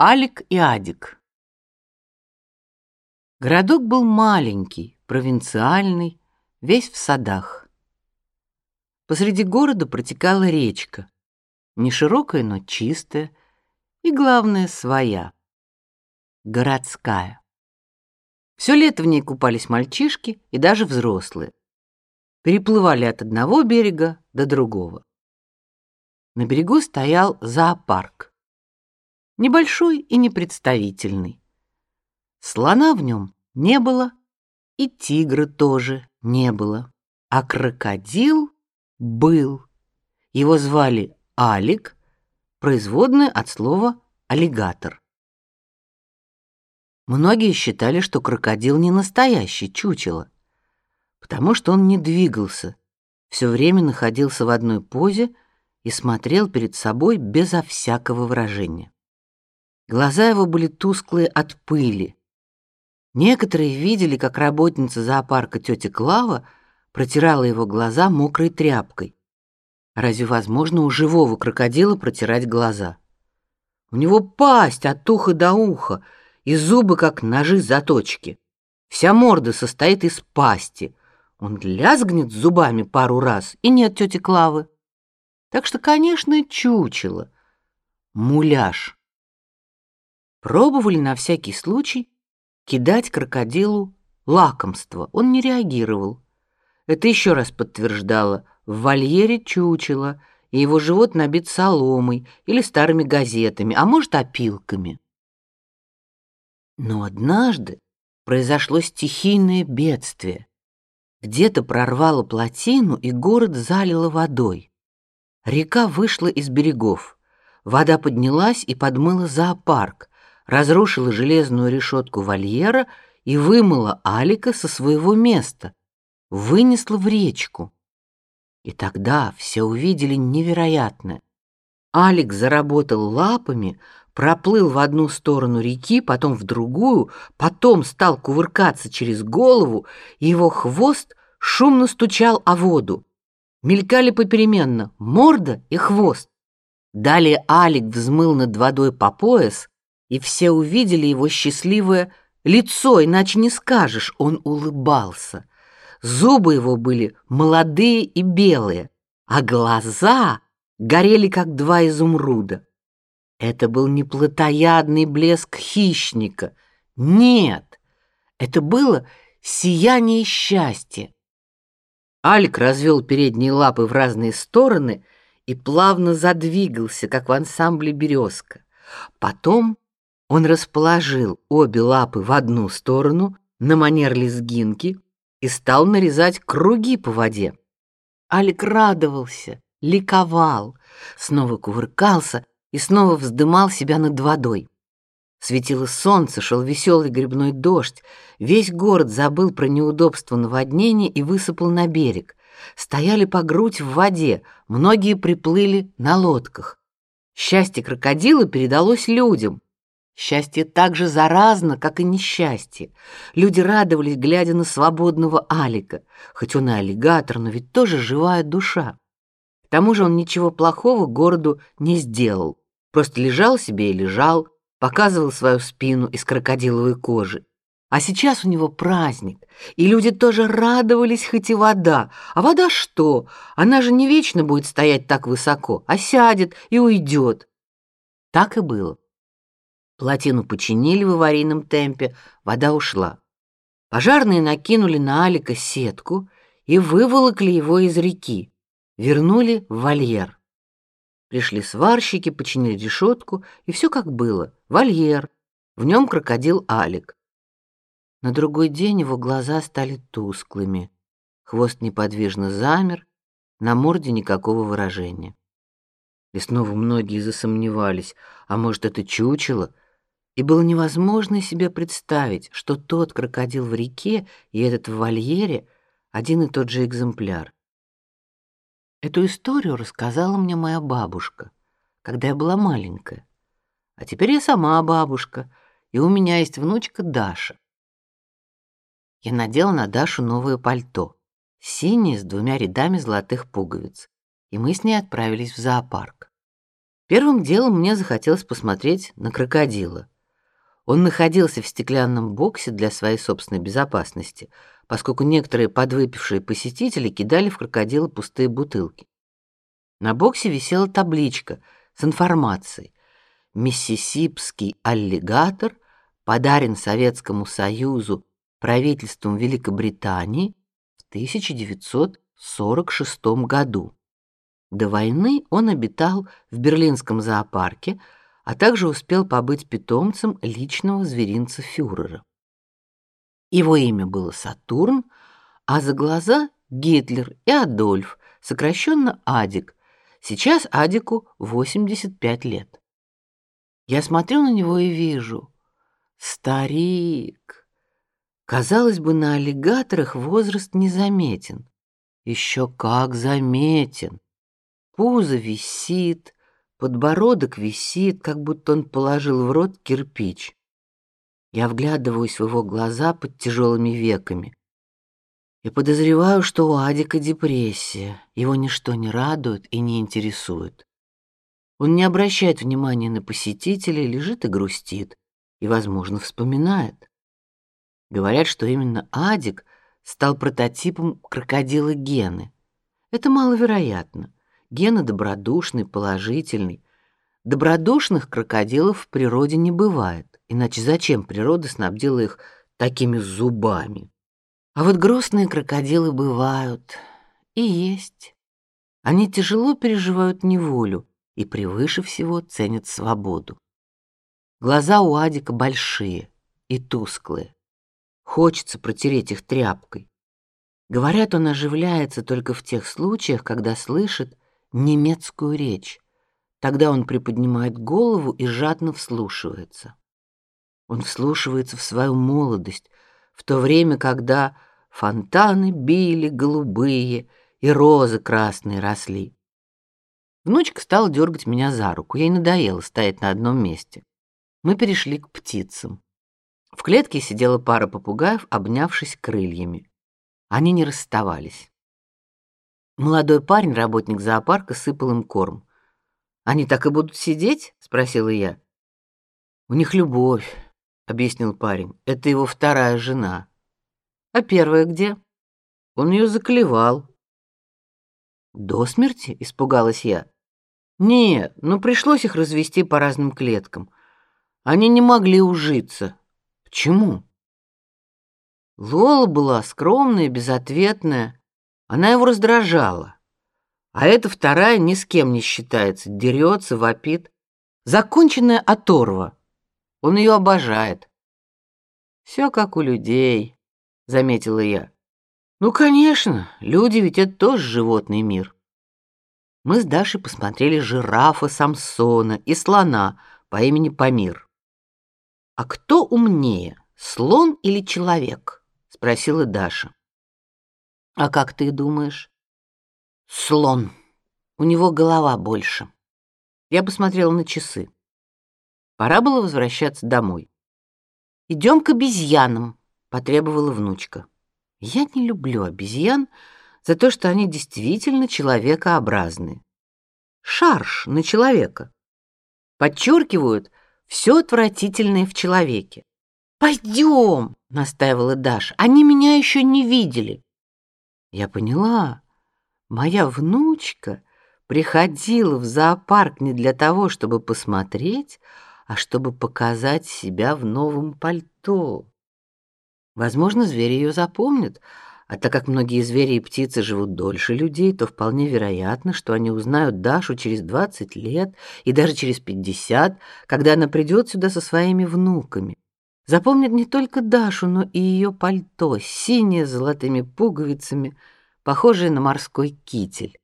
Алик и Адик. Городок был маленький, провинциальный, весь в садах. Посреди города протекала речка, не широкая, но чистая, и главное своя, городская. Все лето в ней купались мальчишки и даже взрослые. Переплывали от одного берега до другого. На берегу стоял зоопарк небольшой и непредставительный. Слона в нем не было, и тигра тоже не было, а крокодил был. Его звали Алик, производное от слова аллигатор. Многие считали, что крокодил не настоящий чучело, потому что он не двигался, все время находился в одной позе и смотрел перед собой безо всякого выражения. Глаза его были тусклые от пыли. Некоторые видели, как работница зоопарка тетя Клава протирала его глаза мокрой тряпкой. Разве возможно у живого крокодила протирать глаза? У него пасть от уха до уха и зубы как ножи-заточки. Вся морда состоит из пасти. Он лязгнет зубами пару раз, и нет тети Клавы. Так что, конечно, чучело. Муляж. Пробовали на всякий случай кидать крокодилу лакомство. Он не реагировал. Это еще раз подтверждало: в вольере чучело, и его живот набит соломой или старыми газетами, а может, опилками. Но однажды произошло стихийное бедствие. Где-то прорвало плотину, и город залило водой. Река вышла из берегов. Вода поднялась и подмыла зоопарк, разрушила железную решетку вольера и вымыла Алика со своего места, вынесла в речку. И тогда все увидели невероятное. Алик заработал лапами, проплыл в одну сторону реки, потом в другую, потом стал кувыркаться через голову, и его хвост шумно стучал о воду. Мелькали попеременно морда и хвост. Далее Алик взмыл над водой по пояс, и все увидели его счастливое лицо, иначе не скажешь, он улыбался. Зубы его были молодые и белые, а глаза горели как два изумруда. Это был не плотоядный блеск хищника. Нет, это было сияние счастья. Альк развел передние лапы в разные стороны и плавно задвигался, как в ансамбле березка. Потом он расположил обе лапы в одну сторону на манер лезгинки и стал нарезать круги по воде. Алик радовался, ликовал, снова кувыркался и снова вздымал себя над водой. Светило солнце, шел веселый грибной дождь. Весь город забыл про неудобство наводнения и высыпал на берег. Стояли по грудь в воде, многие приплыли на лодках. Счастье крокодила передалось людям. Счастье так же заразно, как и несчастье. Люди радовались, глядя на свободного Алика, хоть он и аллигатор, но ведь тоже живая душа. К тому же он ничего плохого городу не сделал, просто лежал себе и лежал, показывал свою спину из крокодиловой кожи. А сейчас у него праздник, и люди тоже радовались, хоть и вода. А вода что? Она же не вечно будет стоять так высоко, а сядет и уйдет. Так и было. Плотину починили в аварийном темпе, вода ушла. Пожарные накинули на Алика сетку и выволокли его из реки, вернули в вольер. Пришли сварщики, починили решетку, и все как было. Вольер, в нем крокодил Алик. На другой день его глаза стали тусклыми, хвост неподвижно замер, на морде никакого выражения. И снова многие засомневались, а может это чучело, и было невозможно себе представить, что тот крокодил в реке и этот в вольере один и тот же экземпляр. Эту историю рассказала мне моя бабушка, когда я была маленькая. А теперь я сама бабушка, и у меня есть внучка Даша. Я надела на Дашу новое пальто, синее с двумя рядами золотых пуговиц, и мы с ней отправились в зоопарк. Первым делом мне захотелось посмотреть на крокодила. Он находился в стеклянном боксе для своей собственной безопасности, поскольку некоторые подвыпившие посетители кидали в крокодила пустые бутылки. На боксе висела табличка с информацией: Миссисипский аллигатор подарен Советскому Союзу правительством Великобритании в 1946 году. До войны он обитал в берлинском зоопарке, а также успел побыть питомцем личного зверинца фюрера. Его имя было Сатурн, а за глаза Гитлер и Адольф, сокращенно Адик. Сейчас Адику 85 лет. Я смотрю на него и вижу: старик. Казалось бы, на аллигаторах возраст незаметен. Еще как заметен. Пузо висит, Подбородок висит, как будто он положил в рот кирпич. Я вглядываюсь в его глаза под тяжелыми веками. Я подозреваю, что у Адика депрессия. Его ничто не радует и не интересует. Он не обращает внимания на посетителей, лежит и грустит, и, возможно, вспоминает. Говорят, что именно Адик стал прототипом крокодила Гены. Это маловероятно. Гена добродушный, положительный. Добродушных крокодилов в природе не бывает, иначе зачем природа снабдила их такими зубами? А вот грустные крокодилы бывают и есть. Они тяжело переживают неволю и превыше всего ценят свободу. Глаза у Адика большие и тусклые. Хочется протереть их тряпкой. Говорят, он оживляется только в тех случаях, когда слышит немецкую речь. Тогда он приподнимает голову и жадно вслушивается. Он вслушивается в свою молодость, в то время, когда фонтаны били голубые и розы красные росли. Внучка стала дергать меня за руку. Ей надоело стоять на одном месте. Мы перешли к птицам. В клетке сидела пара попугаев, обнявшись крыльями. Они не расставались. Молодой парень, работник зоопарка, сыпал им корм. Они так и будут сидеть? спросила я. У них любовь, объяснил парень. Это его вторая жена. А первая где? Он ее заклевал. До смерти? испугалась я. Нет, но пришлось их развести по разным клеткам. Они не могли ужиться. Почему? Лола была скромная, безответная. Она его раздражала. А эта вторая ни с кем не считается, дерется, вопит. Законченная оторва. Он ее обожает. Все как у людей, заметила я. Ну, конечно, люди ведь это тоже животный мир. Мы с Дашей посмотрели жирафа Самсона и слона по имени Памир. А кто умнее, слон или человек? спросила Даша. А как ты думаешь? Слон. У него голова больше. Я посмотрела на часы. Пора было возвращаться домой. Идем к обезьянам, потребовала внучка. Я не люблю обезьян за то, что они действительно человекообразные. Шарш на человека. Подчеркивают все отвратительное в человеке. Пойдем, настаивала Даша. Они меня еще не видели. Я поняла. Моя внучка приходила в зоопарк не для того, чтобы посмотреть, а чтобы показать себя в новом пальто. Возможно, звери ее запомнят, а так как многие звери и птицы живут дольше людей, то вполне вероятно, что они узнают Дашу через 20 лет и даже через 50, когда она придет сюда со своими внуками. Запомнят не только Дашу, но и ее пальто, синее с золотыми пуговицами, похожее на морской китель.